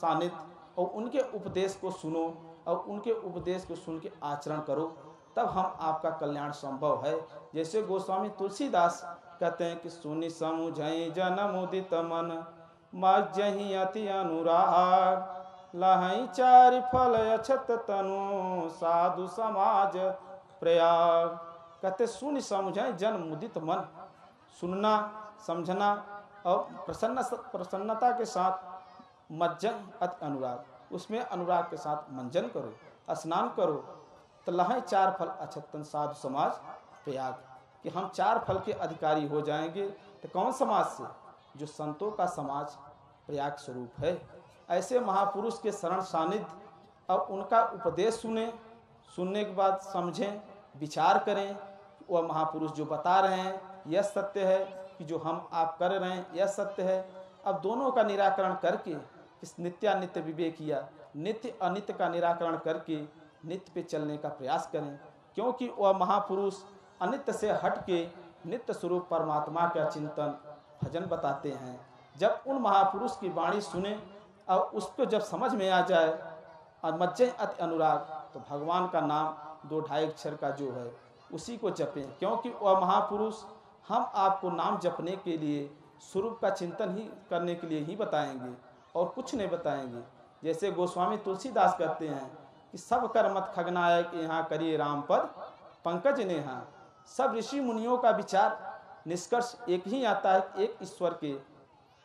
सानिध्य, और उनके उपदेश को सुनो, और उनके उपदेश को सुन के आचरण करो। तब हम आपका कल्याण संभव है। जैसे गोस्वामी तुलसीदास कहते हैं कि, सुनि समुझ जन उदित मन मज्जही अति अनुराग लहई चारि फल अछत तनु, साधु समाज प्रयाग। कहते, सुन समझाए जन मुदित मन, सुनना, समझना, और प्रसन्न, प्रसन्नता के साथ मज्जन अत अनुराग। उसमें अनुराग के साथ मंजन करो, स्नान करो। तो लहाई चार फल अछतन साधु समाज प्रयाग। कि हम चार फल के अधिकारी हो जाएँगे तो कौन समाज से? जो संतों का समाज प्रयाग स्वरूप है। ऐसे महापुरुष के शरण सानिध्य और उनका उपदेश सुने। सुनने के बाद समझें, विचार करें। वह महापुरुष जो बता रहे हैं, यह सत्य है कि जो हम आप कर रहे हैं, यह सत्य है। अब दोनों का निराकरण करके इस नित्यानित्य विवेक या नित्य अनित्य का निराकरण करके नित्य पे चलने का प्रयास करें। क्योंकि वह महापुरुष अनित्य से हट के नित्य स्वरूप परमात्मा का चिंतन, भजन बताते हैं। जब उन महापुरुष की वाणी सुने और उसको जब समझ में आ जाए और मज्जे अति अनुराग तो भगवान का नाम दो ढाई अक्षर का जो है, उसी को जपें। क्योंकि वह महापुरुष हम आपको नाम जपने के लिए, स्वरूप का चिंतन ही करने के लिए ही बताएँगे। और कुछ नहीं बताएँगे। जैसे गोस्वामी तुलसीदास कहते हैं कि सब कर मत खगनायक यहाँ करिए राम पद, पंकज ने हाँ। सब ऋषि मुनियों का विचार, निष्कर्ष एक ही आता है एक ईश्वर के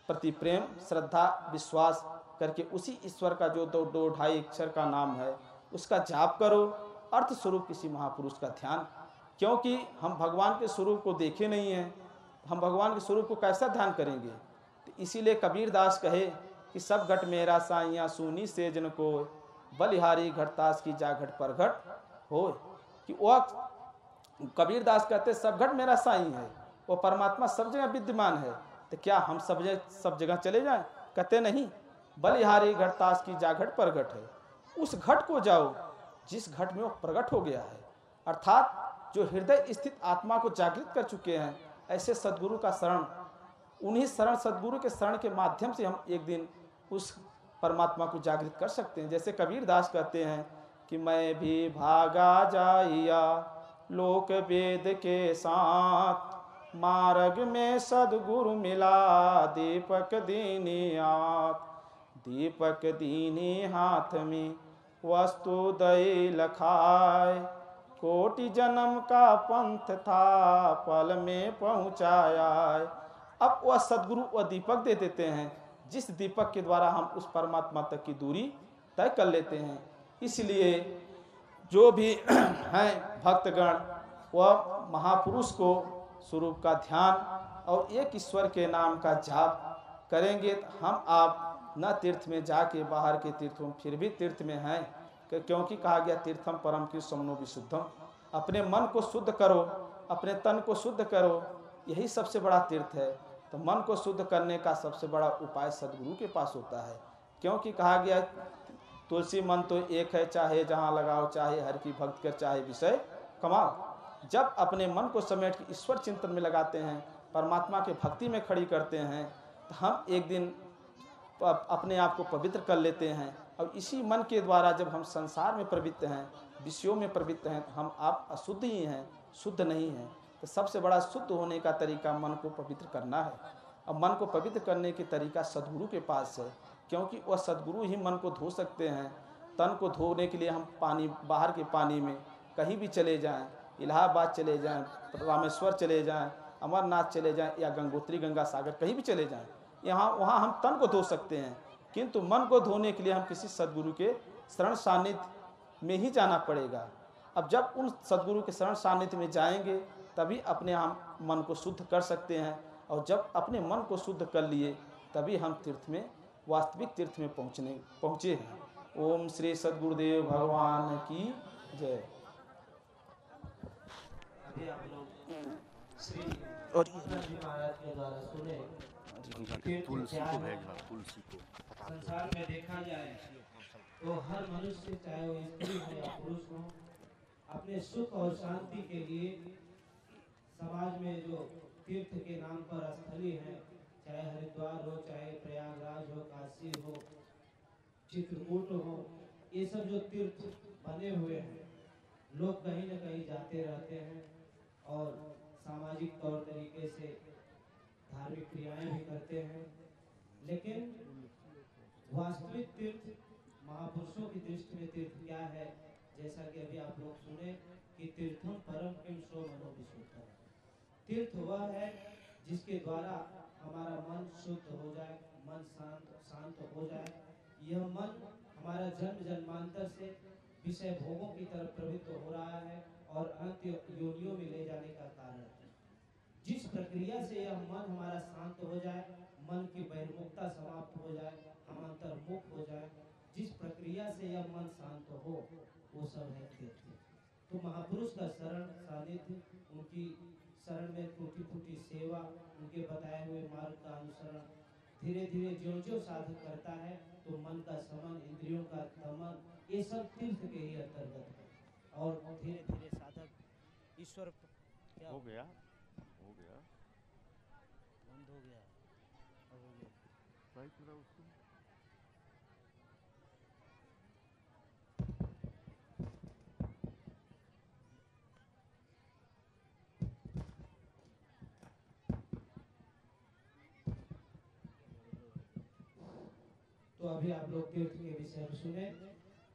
प्रति प्रेम, श्रद्धा, विश्वास करके उसी ईश्वर का जो दो दो ढाई अक्षर का नाम है, उसका जाप करो। अर्थ स्वरूप किसी महापुरुष का ध्यान। क्योंकि हम भगवान के स्वरूप को देखे नहीं हैं। हम भगवान के स्वरूप को कैसा ध्यान करेंगे? तो इसीलिए कबीर दास कहे कि सब घट मेरा साइया सुनी से जन को बलिहारी घटतास की जा घट पर घट हो कि वह कबीर दास कहते, सब घट मेरा साई है, वो परमात्मा सब जगह विद्यमान है तो क्या हम सब जगह सब जगह चले जाएँ? कहते, नहीं, बलिहारी घटतास की जा घट पर घट है। उस घट को जाओ, जिस घट में वो प्रकट हो गया है। अर्थात जो हृदय स्थित आत्मा को जागृत कर चुके हैं, ऐसे सदगुरु का शरण, उन्हीं शरण, सदगुरु के शरण के माध्यम से हम एक दिन उस परमात्मा को जागृत कर सकते हैं। जैसे कबीर दास कहते हैं कि, मैं भी भागा जाइया लोक वेद के साथ। मार्ग में सदगुरु मिला, दीपक दीनी आप दीपक दीनी हाथ में वस्तु दई लखाए। कोटि जन्म का पंथ था पल में पहुँचाया अब वह सदगुरु वह दीपक दे देते हैं। जिस दीपक के द्वारा हम उस परमात्मा तक की दूरी तय कर लेते हैं। इसलिए जो भी हैं भक्तगण, वह महापुरुष को स्वरूप का ध्यान और एक ईश्वर के नाम का जाप करेंगे तो हम आप न तीर्थ में जाके बाहर के तीर्थों, फिर भी तीर्थ में हैं। क्योंकि कहा गया, तीर्थम परम की समनो विशुद्धम। अपने मन को शुद्ध करो, अपने तन को शुद्ध करो, यही सबसे बड़ा तीर्थ है। तो मन को शुद्ध करने का सबसे बड़ा उपाय सदगुरु के पास होता है। क्योंकि कहा गया, तुलसी मन तो एक है, चाहे जहाँ लगाओ, चाहे हर की भक्त कर, चाहे विषय कमाओ। जब अपने मन को समेट के ईश्वर चिंतन में लगाते हैं, परमात्मा के भक्ति में खड़ी करते हैं तो हम एक दिन अपने आप को पवित्र कर लेते हैं। और इसी मन के द्वारा जब हम संसार में प्रवृत्त हैं, विषयों में प्रवृत्त हैं तो हम आप अशुद्ध ही हैं, शुद्ध नहीं हैं। तो सबसे बड़ा शुद्ध होने का तरीका मन को पवित्र करना है। अब मन को पवित्र करने के तरीका सदगुरु के पास है, क्योंकि वह सदगुरु ही मन को धो सकते हैं। तन को धोने के लिए हम पानी, बाहर के पानी में कहीं भी चले जाएँ, इलाहाबाद चले जाएँ, रामेश्वर चले जाएँ, अमरनाथ चले जाएँ या गंगोत्री गंगा सागर कहीं भी चले जाएँ, यहाँ, वहाँ हम तन को धो सकते हैं। किंतु मन को धोने के लिए हम किसी सदगुरु के शरण सानिध्य में ही जाना पड़ेगा। अब जब उन सदगुरु के शरण सानिध्य में जाएँगे तभी अपने हम मन को शुद्ध कर सकते हैं और जब अपने मन को शुद्ध कर लिए तभी हम तीर्थ में वास्तविक तीर्थ में पहुँचने पहुँचे हैं। ओम श्री सदगुरुदेव भगवान की जय। और महाराज के द्वारा सुने। तुलसी को भेजना तुलसी को। संसार में देखा जाए तो हर मनुष्य चाहे वो स्त्री हो या पुरुष हो अपने सुख और शांति के लिए समाज में जो तीर्थ के नाम पर स्थली है, चाहे हरिद्वार हो, चाहे प्रयागराज हो, काशी हो, चित्रकूट हो, ये सब जो तीर्थ बने हुए हैं, लोग कहीं ना कहीं जाते रहते हैं और सामाजिक तौर तरीके से धार्मिक क्रियाएँ भी करते हैं। लेकिन वास्तविक तीर्थ महापुरुषों की दृष्टि में तीर्थ क्या है? जैसा कि अभी आप लोग सुने कि तीर्थम परम किम सो मनोविशुद्ध तीर्थ वह है जिसके द्वारा हमारा मन शुद्ध हो जाए, मन शांत शांत हो जाए। यह मन हमारा जन्म जन्मांतर से विषय भोगों की तरफ़ प्रवृत्त हो रहा है और अंत योनियों में ले जाने का कारण है। जिस प्रक्रिया से यह मन हमारा शांत हो जाए, मन की बहिर्मुखता समाप्त हो जाए हम अंतर्मुख हो जाए, जिस प्रक्रिया से यह मन शांत हो, वो सब है तीर्थ। तो महापुरुष का शरण सानिध्य, उनकी शरण में टूटी फूटी सेवा उनके बताए हुए मार्ग का अनुसरण। धीरे धीरे जो जो साधक करता है तो मन का समन इंद्रियों का दमन ये सब तीर्थ के ही अंतर्गत है। और धीरे धीरे साधक ईश्वर क्या? हो गया हो गया। बंद हो गया। अब हो गया। ट्राई करा उसको तो अभी आप लोग तीर्थ के विषय में सुने।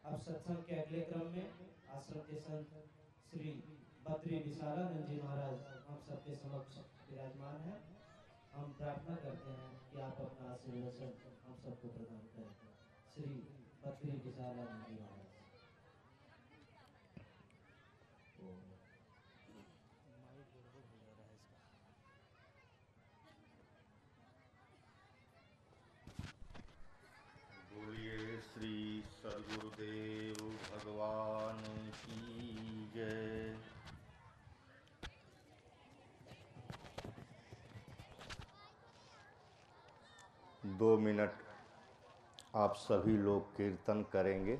अब सत्संग के अगले क्रम में आश्रम के संत श्री बद्री विशालानंद जी महाराज, हम सबके समक्ष विराजमान है। हम प्रार्थना करते हैं कि आप अपना आशीर्वचन हम सबको प्रदान करें। श्री बद्री विशालानंद जी महाराज बोलिए श्री सदगुरुदेव भगवान की जय। दो मिनट आप सभी लोग कीर्तन करेंगे।